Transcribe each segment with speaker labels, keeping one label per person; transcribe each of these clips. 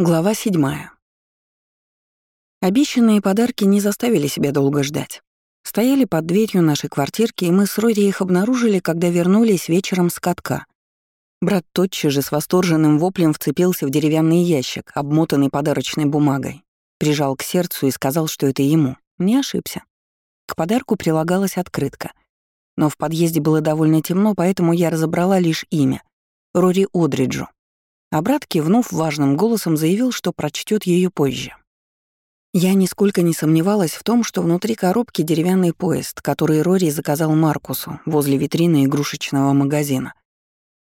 Speaker 1: Глава седьмая. Обещанные подарки не заставили себя долго ждать. Стояли под дверью нашей квартирки, и мы с Рори их обнаружили, когда вернулись вечером с катка. Брат тотчас же с восторженным воплем вцепился в деревянный ящик, обмотанный подарочной бумагой, прижал к сердцу и сказал, что это ему. Не ошибся. К подарку прилагалась открытка. Но в подъезде было довольно темно, поэтому я разобрала лишь имя — Рори Одриджу. А брат, кивнув важным голосом, заявил, что прочтет ее позже. Я нисколько не сомневалась в том, что внутри коробки деревянный поезд, который Рори заказал Маркусу возле витрины игрушечного магазина,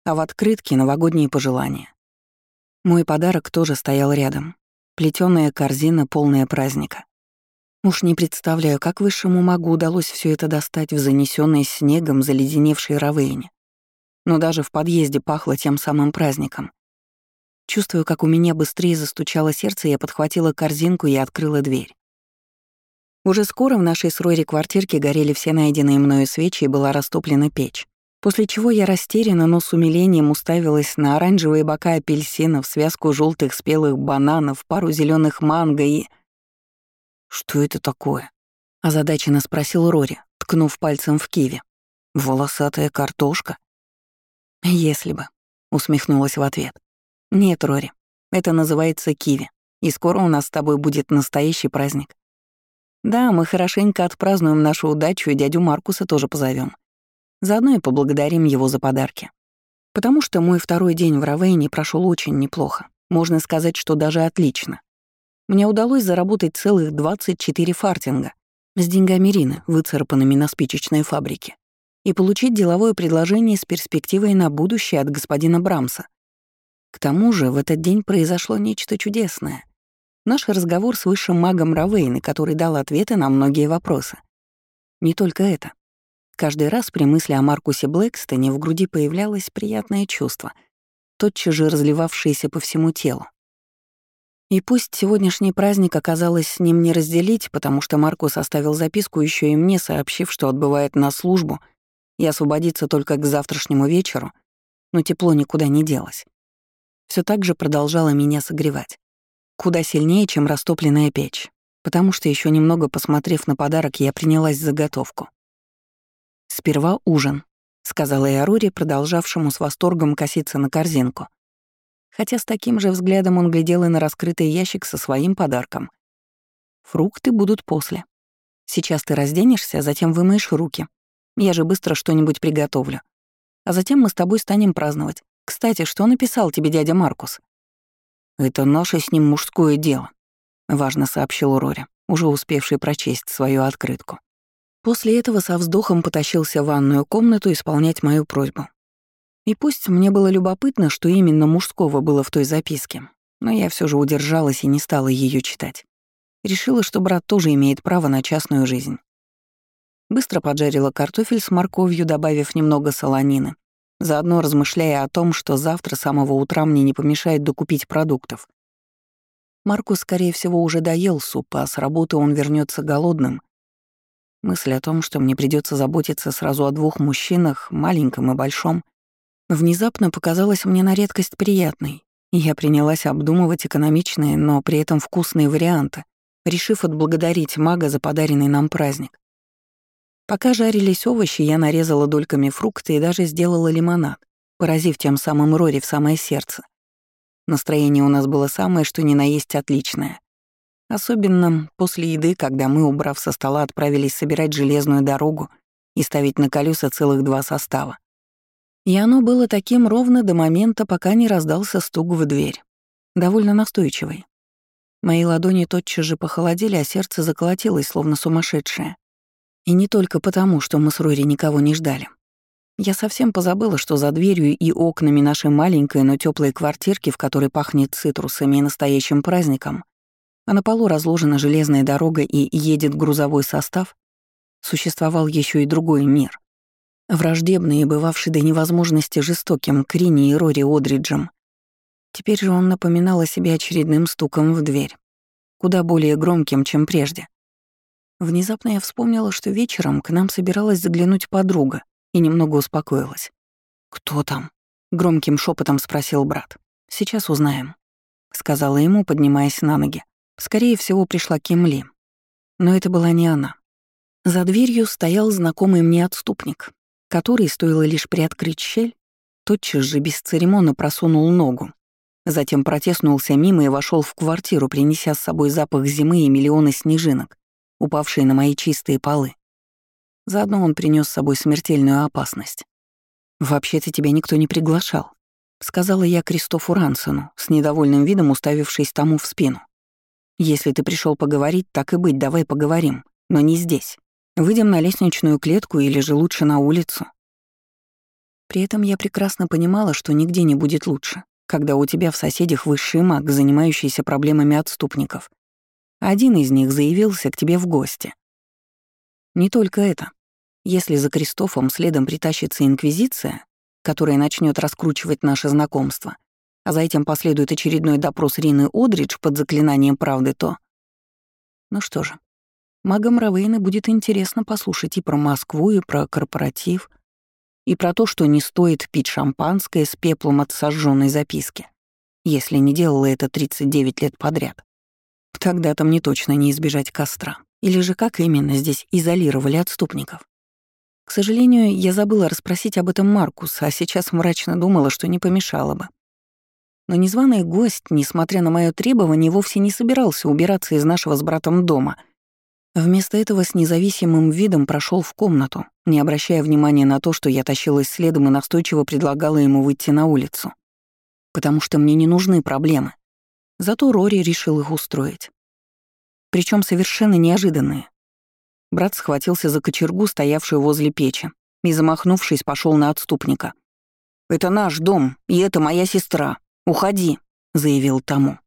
Speaker 1: а в открытке новогодние пожелания. Мой подарок тоже стоял рядом. Плетёная корзина, полная праздника. Уж не представляю, как высшему магу удалось все это достать в занесенной снегом заледеневшей равейне. Но даже в подъезде пахло тем самым праздником. Чувствую, как у меня быстрее застучало сердце, я подхватила корзинку и открыла дверь. Уже скоро в нашей с Рори квартирке горели все найденные мною свечи и была растоплена печь. После чего я растерянно, но с умилением уставилась на оранжевые бока апельсинов, связку желтых спелых бананов, пару зеленых манго и... «Что это такое?» — озадаченно спросил Рори, ткнув пальцем в киви. «Волосатая картошка?» «Если бы», — усмехнулась в ответ. «Нет, Рори, это называется киви, и скоро у нас с тобой будет настоящий праздник. Да, мы хорошенько отпразднуем нашу удачу и дядю Маркуса тоже позовем. Заодно и поблагодарим его за подарки. Потому что мой второй день в Равейне прошел очень неплохо. Можно сказать, что даже отлично. Мне удалось заработать целых 24 фартинга с деньгами Рины, выцарапанными на спичечной фабрике, и получить деловое предложение с перспективой на будущее от господина Брамса, к тому же в этот день произошло нечто чудесное. Наш разговор с высшим магом Равейны, который дал ответы на многие вопросы. Не только это. Каждый раз при мысли о Маркусе Блэкстоне в груди появлялось приятное чувство, тотчас же разливавшееся по всему телу. И пусть сегодняшний праздник оказалось с ним не разделить, потому что Маркус оставил записку еще и мне, сообщив, что отбывает на службу и освободится только к завтрашнему вечеру, но тепло никуда не делось все так же продолжала меня согревать. Куда сильнее, чем растопленная печь, потому что еще немного посмотрев на подарок, я принялась заготовку. «Сперва ужин», — сказала я Рури, продолжавшему с восторгом коситься на корзинку. Хотя с таким же взглядом он глядел и на раскрытый ящик со своим подарком. «Фрукты будут после. Сейчас ты разденешься, затем вымоешь руки. Я же быстро что-нибудь приготовлю. А затем мы с тобой станем праздновать. Кстати, что написал тебе дядя Маркус?» «Это наше с ним мужское дело», — важно сообщил Рори, уже успевший прочесть свою открытку. После этого со вздохом потащился в ванную комнату исполнять мою просьбу. И пусть мне было любопытно, что именно мужского было в той записке, но я все же удержалась и не стала ее читать. Решила, что брат тоже имеет право на частную жизнь. Быстро поджарила картофель с морковью, добавив немного солонины, заодно размышляя о том, что завтра с самого утра мне не помешает докупить продуктов. Маркус, скорее всего, уже доел суп, а с работы он вернется голодным. Мысль о том, что мне придется заботиться сразу о двух мужчинах, маленьком и большом, внезапно показалась мне на редкость приятной, и я принялась обдумывать экономичные, но при этом вкусные варианты, решив отблагодарить мага за подаренный нам праздник. Пока жарились овощи, я нарезала дольками фрукты и даже сделала лимонад, поразив тем самым Рори в самое сердце. Настроение у нас было самое, что ни на есть отличное. Особенно после еды, когда мы, убрав со стола, отправились собирать железную дорогу и ставить на колеса целых два состава. И оно было таким ровно до момента, пока не раздался стук в дверь. Довольно настойчивый. Мои ладони тотчас же похолодели, а сердце заколотилось, словно сумасшедшее. И не только потому, что мы с Рори никого не ждали. Я совсем позабыла, что за дверью и окнами нашей маленькой, но теплой квартирки, в которой пахнет цитрусами и настоящим праздником, а на полу разложена железная дорога и едет грузовой состав, существовал еще и другой мир. Враждебный и бывавший до невозможности жестоким к и Рори Одриджем. Теперь же он напоминал о себе очередным стуком в дверь, куда более громким, чем прежде. Внезапно я вспомнила, что вечером к нам собиралась заглянуть подруга и немного успокоилась. «Кто там?» — громким шепотом спросил брат. «Сейчас узнаем». — сказала ему, поднимаясь на ноги. Скорее всего, пришла Кимли. Но это была не она. За дверью стоял знакомый мне отступник, который, стоило лишь приоткрыть щель, тотчас же бесцеремонно просунул ногу. Затем протеснулся мимо и вошел в квартиру, принеся с собой запах зимы и миллионы снежинок, упавшие на мои чистые полы. Заодно он принес с собой смертельную опасность. «Вообще-то тебя никто не приглашал», — сказала я Кристофу Рансену, с недовольным видом уставившись тому в спину. «Если ты пришел поговорить, так и быть, давай поговорим, но не здесь. Выйдем на лестничную клетку или же лучше на улицу». При этом я прекрасно понимала, что нигде не будет лучше, когда у тебя в соседях высший маг, занимающийся проблемами отступников. Один из них заявился к тебе в гости. Не только это. Если за Кристофом следом притащится Инквизиция, которая начнет раскручивать наше знакомство, а за этим последует очередной допрос Рины Одридж под заклинанием правды, то... Ну что же, магам Равейна будет интересно послушать и про Москву, и про корпоратив, и про то, что не стоит пить шампанское с пеплом от сожженной записки, если не делала это 39 лет подряд. Тогда-то мне точно не избежать костра. Или же как именно здесь изолировали отступников? К сожалению, я забыла расспросить об этом Маркуса, а сейчас мрачно думала, что не помешало бы. Но незваный гость, несмотря на мое требование, вовсе не собирался убираться из нашего с братом дома. Вместо этого с независимым видом прошел в комнату, не обращая внимания на то, что я тащилась следом и настойчиво предлагала ему выйти на улицу. Потому что мне не нужны проблемы. Зато Рори решил их устроить. Причем совершенно неожиданные. Брат схватился за кочергу, стоявшую возле печи, и, замахнувшись, пошел на отступника. «Это наш дом, и это моя сестра. Уходи», — заявил тому.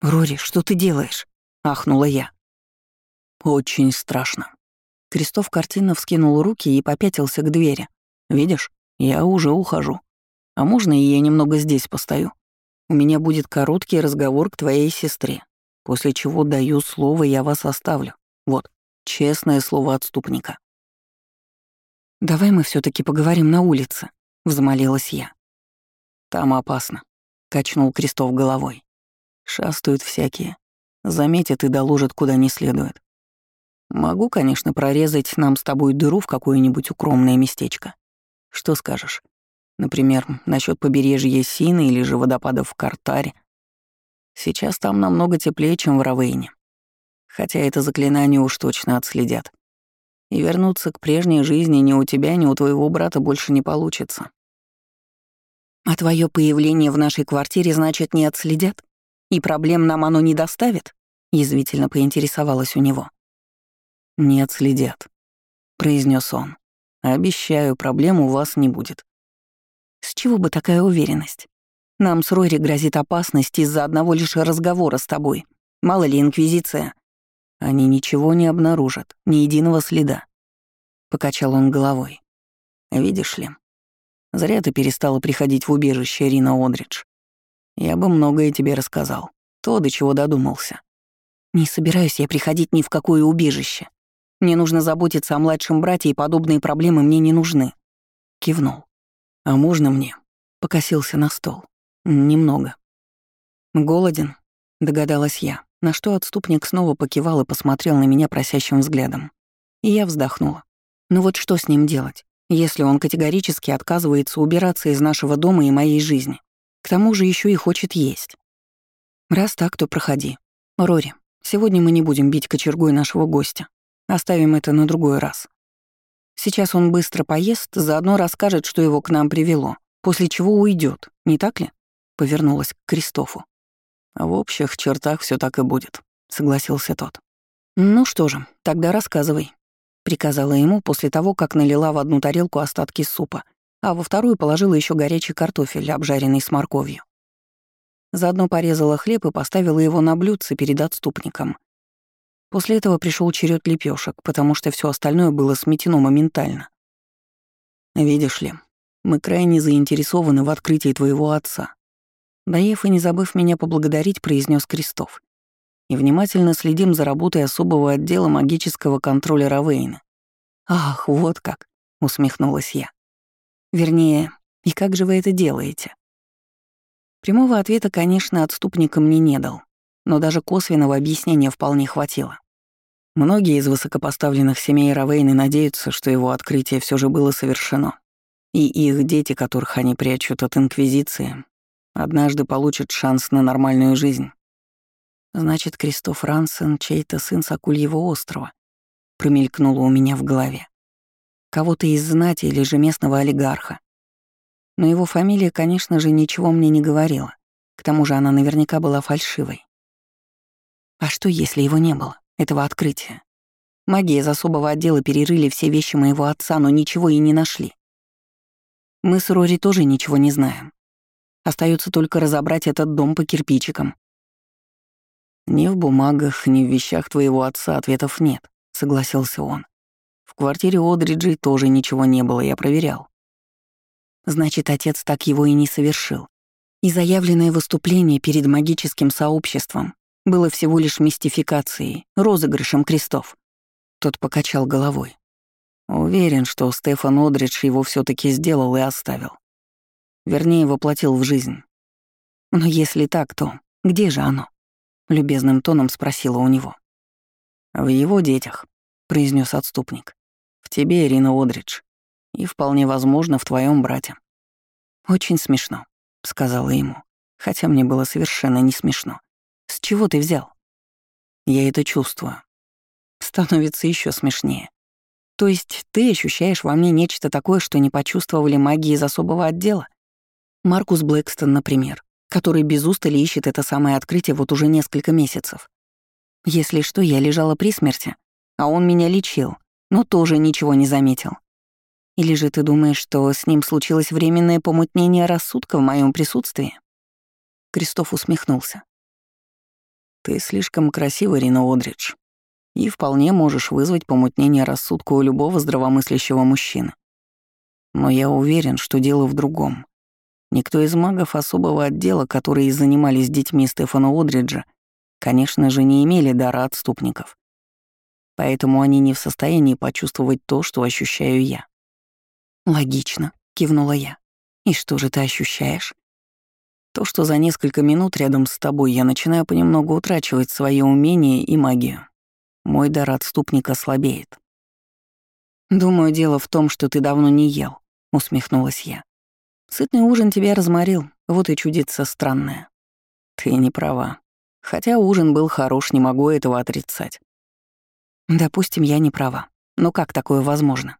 Speaker 1: «Рори, что ты делаешь?» — ахнула я. «Очень страшно». Крестов картинно вскинул руки и попятился к двери. «Видишь, я уже ухожу. А можно и я немного здесь постою? У меня будет короткий разговор к твоей сестре, после чего даю слово, я вас оставлю. Вот, Честное слово отступника. «Давай мы все таки поговорим на улице», — взмолилась я. «Там опасно», — качнул Крестов головой. «Шастают всякие. Заметят и доложат куда не следует. Могу, конечно, прорезать нам с тобой дыру в какое-нибудь укромное местечко. Что скажешь? Например, насчет побережья Сины или же водопадов в Картаре. Сейчас там намного теплее, чем в Равейне. Хотя это заклинание уж точно отследят. И вернуться к прежней жизни ни у тебя, ни у твоего брата больше не получится. А твое появление в нашей квартире, значит, не отследят? И проблем нам оно не доставит? Язвительно поинтересовалась у него. Не отследят, произнес он. Обещаю, проблем у вас не будет. С чего бы такая уверенность? Нам с Рори грозит опасность из-за одного лишь разговора с тобой. Мало ли, Инквизиция. Они ничего не обнаружат, ни единого следа. Покачал он головой. Видишь ли, зря ты перестала приходить в убежище Рина Одридж. Я бы многое тебе рассказал. То, до чего додумался. Не собираюсь я приходить ни в какое убежище. Мне нужно заботиться о младшем брате, и подобные проблемы мне не нужны. Кивнул. А можно мне? Покосился на стол. Немного. Голоден, догадалась я на что отступник снова покивал и посмотрел на меня просящим взглядом. И я вздохнула. Ну вот что с ним делать, если он категорически отказывается убираться из нашего дома и моей жизни? К тому же еще и хочет есть. Раз так, то проходи. Рори, сегодня мы не будем бить кочергой нашего гостя. Оставим это на другой раз. Сейчас он быстро поест, заодно расскажет, что его к нам привело, после чего уйдет, не так ли? Повернулась к Кристофу. «В общих чертах все так и будет», — согласился тот. «Ну что же, тогда рассказывай», — приказала ему после того, как налила в одну тарелку остатки супа, а во вторую положила еще горячий картофель, обжаренный с морковью. Заодно порезала хлеб и поставила его на блюдце перед отступником. После этого пришел черед лепешек, потому что все остальное было сметено моментально. «Видишь ли, мы крайне заинтересованы в открытии твоего отца», Доев и не забыв меня поблагодарить, произнес Крестов. И внимательно следим за работой особого отдела магического контроля Равейна. «Ах, вот как!» — усмехнулась я. «Вернее, и как же вы это делаете?» Прямого ответа, конечно, отступника не дал, но даже косвенного объяснения вполне хватило. Многие из высокопоставленных семей Равейны надеются, что его открытие все же было совершено, и их дети, которых они прячут от Инквизиции, однажды получат шанс на нормальную жизнь. Значит, Кристоф Рансен — чей-то сын с Акульего острова. Промелькнуло у меня в голове. Кого-то из знати или же местного олигарха. Но его фамилия, конечно же, ничего мне не говорила. К тому же она наверняка была фальшивой. А что, если его не было, этого открытия? Маги из особого отдела перерыли все вещи моего отца, но ничего и не нашли. Мы с Рори тоже ничего не знаем. Остается только разобрать этот дом по кирпичикам. «Ни в бумагах, ни в вещах твоего отца ответов нет», — согласился он. «В квартире Одриджи тоже ничего не было, я проверял». Значит, отец так его и не совершил. И заявленное выступление перед магическим сообществом было всего лишь мистификацией, розыгрышем крестов. Тот покачал головой. Уверен, что Стефан Одридж его все таки сделал и оставил. Вернее, воплотил в жизнь. Но если так, то где же оно? любезным тоном спросила у него. В его детях, произнес отступник. В тебе, Ирина Одридж, и вполне возможно в твоем брате. Очень смешно, сказала ему, хотя мне было совершенно не смешно. С чего ты взял? Я это чувствую. Становится еще смешнее. То есть ты ощущаешь во мне нечто такое, что не почувствовали маги из особого отдела? Маркус Блэкстон, например который без устали ищет это самое открытие вот уже несколько месяцев. Если что, я лежала при смерти, а он меня лечил, но тоже ничего не заметил. Или же ты думаешь, что с ним случилось временное помутнение рассудка в моем присутствии?» Кристоф усмехнулся. «Ты слишком красива, Рина Одридж, и вполне можешь вызвать помутнение рассудка у любого здравомыслящего мужчины. Но я уверен, что дело в другом. Никто из магов особого отдела, которые занимались детьми Стефана Одриджа, конечно же, не имели дара отступников. Поэтому они не в состоянии почувствовать то, что ощущаю я. «Логично», — кивнула я. «И что же ты ощущаешь?» То, что за несколько минут рядом с тобой я начинаю понемногу утрачивать свое умение и магию. Мой дар отступника слабеет. «Думаю, дело в том, что ты давно не ел», — усмехнулась я. Сытный ужин тебя разморил, вот и чудится странное. Ты не права. Хотя ужин был хорош, не могу этого отрицать. Допустим, я не права. Но как такое возможно?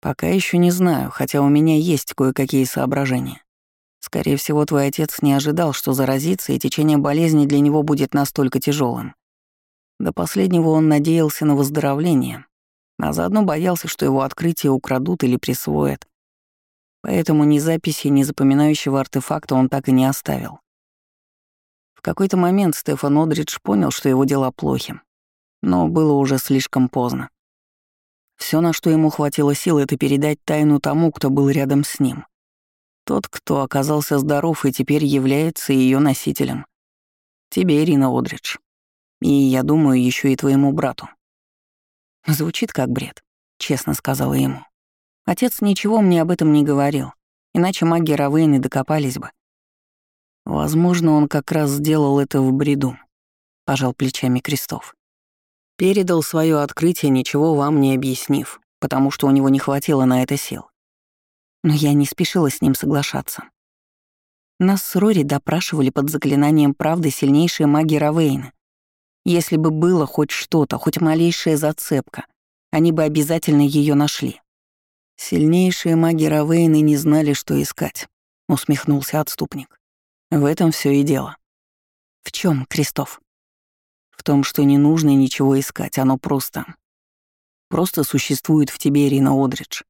Speaker 1: Пока еще не знаю, хотя у меня есть кое-какие соображения. Скорее всего, твой отец не ожидал, что заразится, и течение болезни для него будет настолько тяжелым. До последнего он надеялся на выздоровление, а заодно боялся, что его открытие украдут или присвоят, Поэтому ни записи, ни запоминающего артефакта он так и не оставил. В какой-то момент Стефан Одридж понял, что его дела плохи, но было уже слишком поздно. Все, на что ему хватило сил, это передать тайну тому, кто был рядом с ним. Тот, кто оказался здоров и теперь является ее носителем. Тебе, Ирина Одридж. И, я думаю, еще и твоему брату. Звучит как бред, честно сказала ему. Отец ничего мне об этом не говорил, иначе маги Равейны докопались бы. Возможно, он как раз сделал это в бреду, пожал плечами Крестов. Передал свое открытие, ничего вам не объяснив, потому что у него не хватило на это сил. Но я не спешила с ним соглашаться. Нас с Рори допрашивали под заклинанием правды сильнейшие маги Равейна. Если бы было хоть что-то, хоть малейшая зацепка, они бы обязательно ее нашли. «Сильнейшие маги Равейны не знали, что искать», — усмехнулся отступник. «В этом все и дело». «В чем, Крестов?» «В том, что не нужно ничего искать, оно просто... Просто существует в тебе, Ирина Одридж,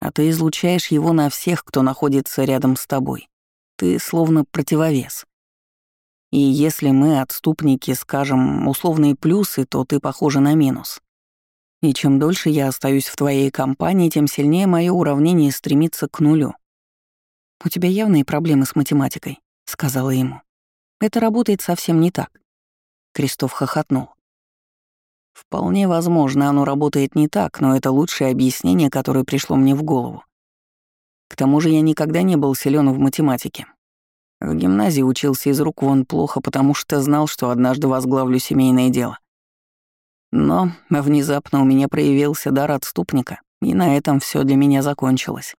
Speaker 1: а ты излучаешь его на всех, кто находится рядом с тобой. Ты словно противовес. И если мы, отступники, скажем условные плюсы, то ты похожа на минус. И чем дольше я остаюсь в твоей компании, тем сильнее мое уравнение стремится к нулю. «У тебя явные проблемы с математикой», — сказала ему. «Это работает совсем не так». Крестов хохотнул. «Вполне возможно, оно работает не так, но это лучшее объяснение, которое пришло мне в голову. К тому же я никогда не был силен в математике. В гимназии учился из рук вон плохо, потому что знал, что однажды возглавлю семейное дело. Но внезапно у меня проявился дар отступника, и на этом все для меня закончилось.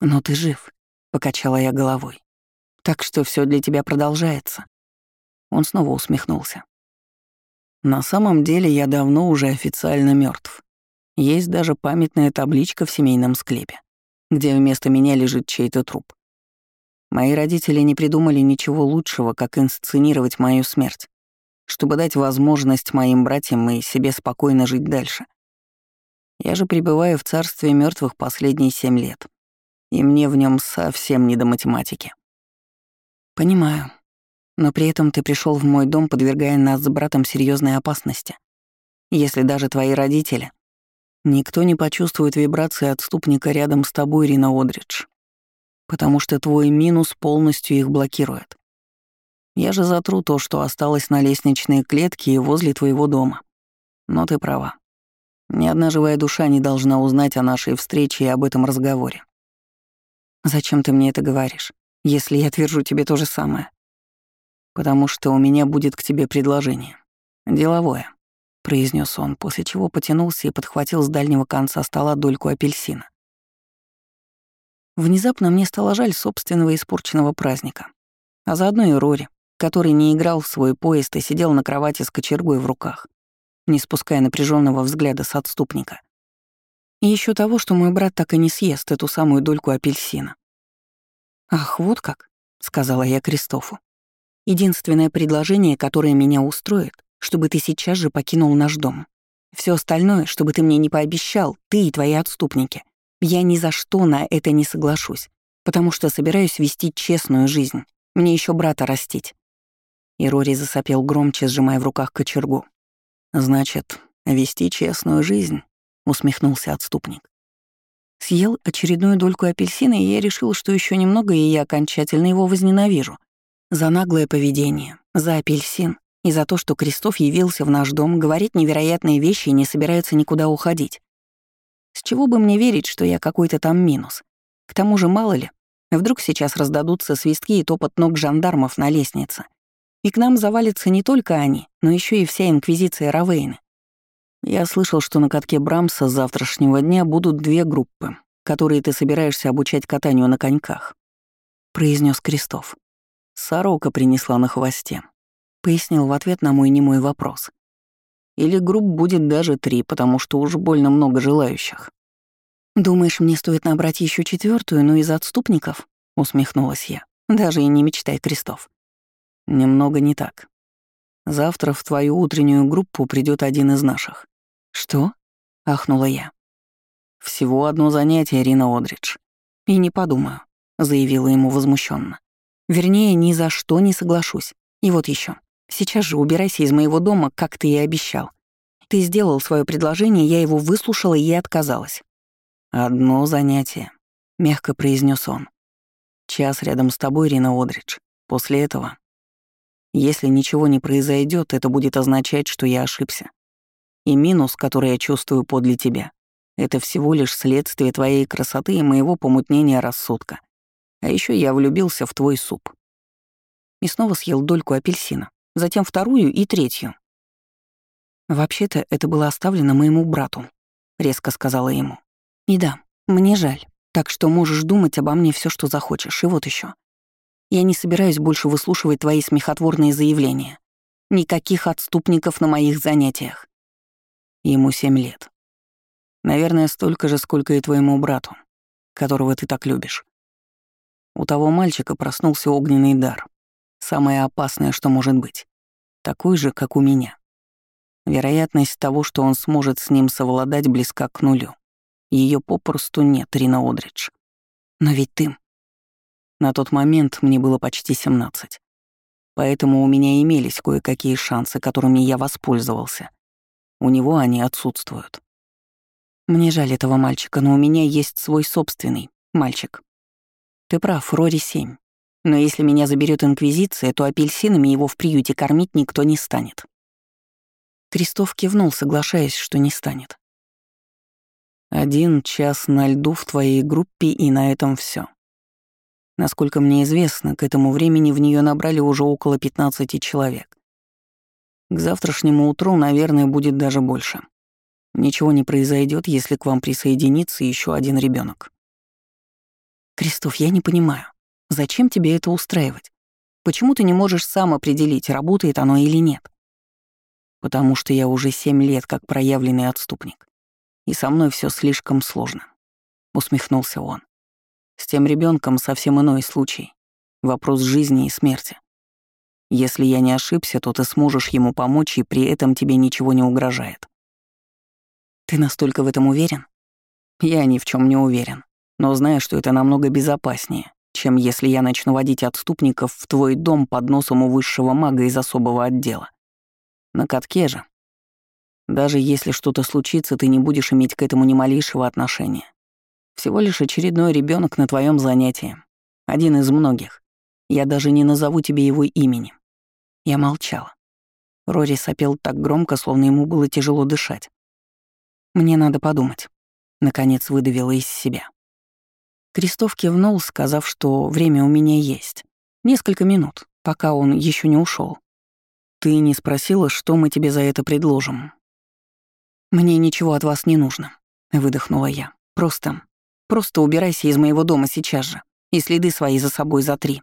Speaker 1: «Но ты жив», — покачала я головой. «Так что все для тебя продолжается». Он снова усмехнулся. «На самом деле я давно уже официально мертв. Есть даже памятная табличка в семейном склепе, где вместо меня лежит чей-то труп. Мои родители не придумали ничего лучшего, как инсценировать мою смерть, чтобы дать возможность моим братьям и себе спокойно жить дальше. Я же пребываю в царстве мертвых последние семь лет, и мне в нем совсем не до математики. Понимаю. Но при этом ты пришел в мой дом, подвергая нас с братом серьезной опасности. Если даже твои родители... Никто не почувствует вибрации отступника рядом с тобой, Рина Одридж потому что твой минус полностью их блокирует. Я же затру то, что осталось на лестничной клетке и возле твоего дома. Но ты права. Ни одна живая душа не должна узнать о нашей встрече и об этом разговоре. Зачем ты мне это говоришь, если я твержу тебе то же самое? Потому что у меня будет к тебе предложение. Деловое, произнес он, после чего потянулся и подхватил с дальнего конца стола дольку апельсина. Внезапно мне стало жаль собственного испорченного праздника. А заодно и Рори, который не играл в свой поезд и сидел на кровати с кочергой в руках, не спуская напряженного взгляда с отступника. И еще того, что мой брат так и не съест эту самую дольку апельсина. «Ах, вот как», — сказала я Кристофу. «Единственное предложение, которое меня устроит, чтобы ты сейчас же покинул наш дом. Все остальное, чтобы ты мне не пообещал, ты и твои отступники. Я ни за что на это не соглашусь, потому что собираюсь вести честную жизнь. Мне еще брата растить. И Рори засопел громче, сжимая в руках кочергу. «Значит, вести честную жизнь», — усмехнулся отступник. Съел очередную дольку апельсина, и я решил, что еще немного, и я окончательно его возненавижу. За наглое поведение, за апельсин и за то, что Крестов явился в наш дом, говорит невероятные вещи и не собирается никуда уходить. С чего бы мне верить, что я какой-то там минус? К тому же, мало ли, вдруг сейчас раздадутся свистки и топот ног жандармов на лестнице. И к нам завалятся не только они, но еще и вся инквизиция Равейны. Я слышал, что на катке Брамса с завтрашнего дня будут две группы, которые ты собираешься обучать катанию на коньках», — произнес Крестов. «Сорока принесла на хвосте», — пояснил в ответ на мой немой вопрос. Или групп будет даже три, потому что уж больно много желающих. «Думаешь, мне стоит набрать еще четвертую, но из отступников?» — усмехнулась я. «Даже и не мечтай, Крестов». «Немного не так. Завтра в твою утреннюю группу придет один из наших». «Что?» — ахнула я. «Всего одно занятие, Рина Одридж. И не подумаю», — заявила ему возмущенно. «Вернее, ни за что не соглашусь. И вот еще. Сейчас же убирайся из моего дома, как ты и обещал. Ты сделал свое предложение, я его выслушала и отказалась. «Одно занятие», — мягко произнес он. «Час рядом с тобой, Рина Одридж. После этого, если ничего не произойдет, это будет означать, что я ошибся. И минус, который я чувствую подле тебя, это всего лишь следствие твоей красоты и моего помутнения рассудка. А еще я влюбился в твой суп». И снова съел дольку апельсина затем вторую и третью. «Вообще-то это было оставлено моему брату», — резко сказала ему. «И да, мне жаль, так что можешь думать обо мне все, что захочешь, и вот еще. Я не собираюсь больше выслушивать твои смехотворные заявления. Никаких отступников на моих занятиях». Ему семь лет. Наверное, столько же, сколько и твоему брату, которого ты так любишь. У того мальчика проснулся огненный дар. Самое опасное, что может быть. Такой же, как у меня. Вероятность того, что он сможет с ним совладать, близка к нулю. Ее попросту нет, Рина Одридж. Но ведь ты... На тот момент мне было почти 17. Поэтому у меня имелись кое-какие шансы, которыми я воспользовался. У него они отсутствуют. Мне жаль этого мальчика, но у меня есть свой собственный мальчик. Ты прав, Рори 7. Но если меня заберет Инквизиция, то апельсинами его в приюте кормить никто не станет. Крестов кивнул, соглашаясь, что не станет. «Один час на льду в твоей группе, и на этом все. Насколько мне известно, к этому времени в нее набрали уже около 15 человек. К завтрашнему утру, наверное, будет даже больше. Ничего не произойдет, если к вам присоединится еще один ребенок. Кристоф, я не понимаю, зачем тебе это устраивать? Почему ты не можешь сам определить, работает оно или нет? Потому что я уже семь лет как проявленный отступник. И со мной все слишком сложно. Усмехнулся он. С тем ребенком совсем иной случай. Вопрос жизни и смерти. Если я не ошибся, то ты сможешь ему помочь, и при этом тебе ничего не угрожает. Ты настолько в этом уверен? Я ни в чем не уверен, но знаю, что это намного безопаснее, чем если я начну водить отступников в твой дом под носом у высшего мага из особого отдела. На катке же. Даже если что-то случится, ты не будешь иметь к этому ни малейшего отношения. Всего лишь очередной ребенок на твоем занятии. Один из многих. Я даже не назову тебе его имени. Я молчала. Рори сопел так громко, словно ему было тяжело дышать. «Мне надо подумать», — наконец выдавила из себя. Крестов кивнул, сказав, что время у меня есть. Несколько минут, пока он еще не ушел. «Ты не спросила, что мы тебе за это предложим?» «Мне ничего от вас не нужно», — выдохнула я. «Просто Просто убирайся из моего дома сейчас же и следы свои за собой за три».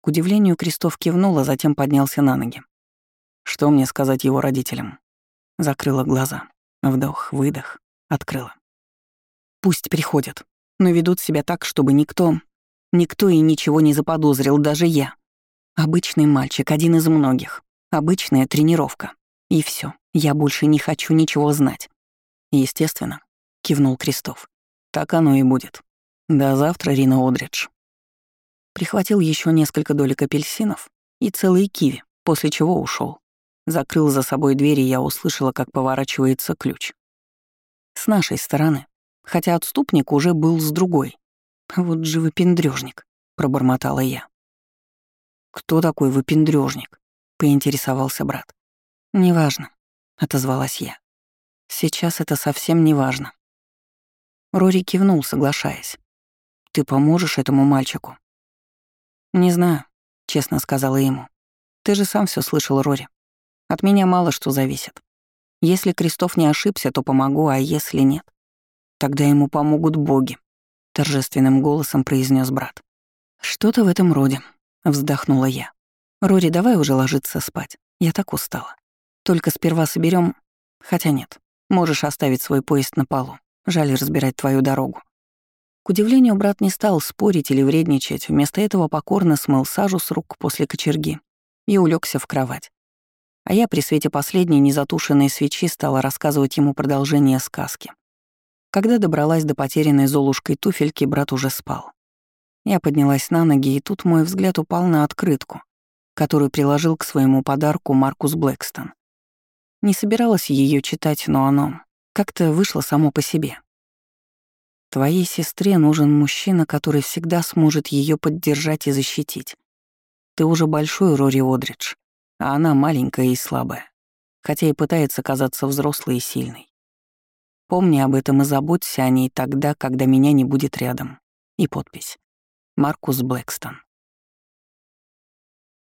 Speaker 1: К удивлению, Крестов кивнул, а затем поднялся на ноги. Что мне сказать его родителям? Закрыла глаза. Вдох, выдох, открыла. Пусть приходят, но ведут себя так, чтобы никто, никто и ничего не заподозрил, даже я. Обычный мальчик, один из многих. Обычная тренировка. И все. Я больше не хочу ничего знать. Естественно, кивнул Крестов. Так оно и будет. До завтра, Рина Одридж. Прихватил еще несколько долек апельсинов и целые киви, после чего ушел. Закрыл за собой дверь, и я услышала, как поворачивается ключ. С нашей стороны, хотя отступник уже был с другой. Вот же выпендрёжник, пробормотала я. «Кто такой выпендрёжник?» — поинтересовался брат. «Неважно», — отозвалась я. «Сейчас это совсем неважно. Рори кивнул, соглашаясь. «Ты поможешь этому мальчику?» «Не знаю», — честно сказала ему. «Ты же сам все слышал, Рори. От меня мало что зависит. Если Крестов не ошибся, то помогу, а если нет, тогда ему помогут боги», — торжественным голосом произнес брат. «Что-то в этом роде», — вздохнула я. «Рори, давай уже ложиться спать. Я так устала. Только сперва соберем, Хотя нет, можешь оставить свой поезд на полу. Жаль разбирать твою дорогу». К удивлению, брат не стал спорить или вредничать, вместо этого покорно смыл сажу с рук после кочерги и улегся в кровать. А я при свете последней незатушенной свечи стала рассказывать ему продолжение сказки. Когда добралась до потерянной Золушкой туфельки, брат уже спал. Я поднялась на ноги, и тут мой взгляд упал на открытку, которую приложил к своему подарку Маркус Блэкстон. Не собиралась ее читать, но оно как-то вышло само по себе. Твоей сестре нужен мужчина, который всегда сможет ее поддержать и защитить. Ты уже большой, Рори Одридж, а она маленькая и слабая, хотя и пытается казаться взрослой и сильной. Помни об этом и заботься о ней тогда, когда меня не будет рядом. И подпись. Маркус Блэкстон.